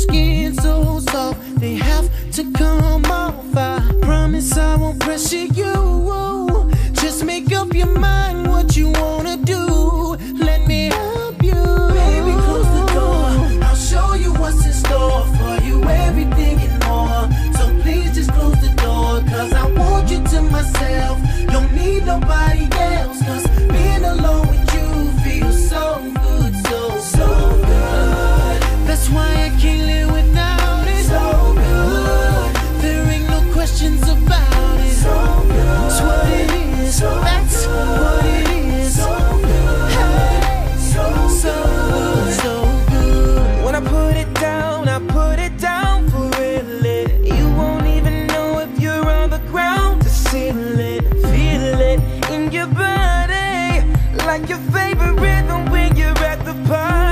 skin so soft They have to come off. I promise I won't pressure you. Just make up your mind. Like your favorite rhythm when you're at the party.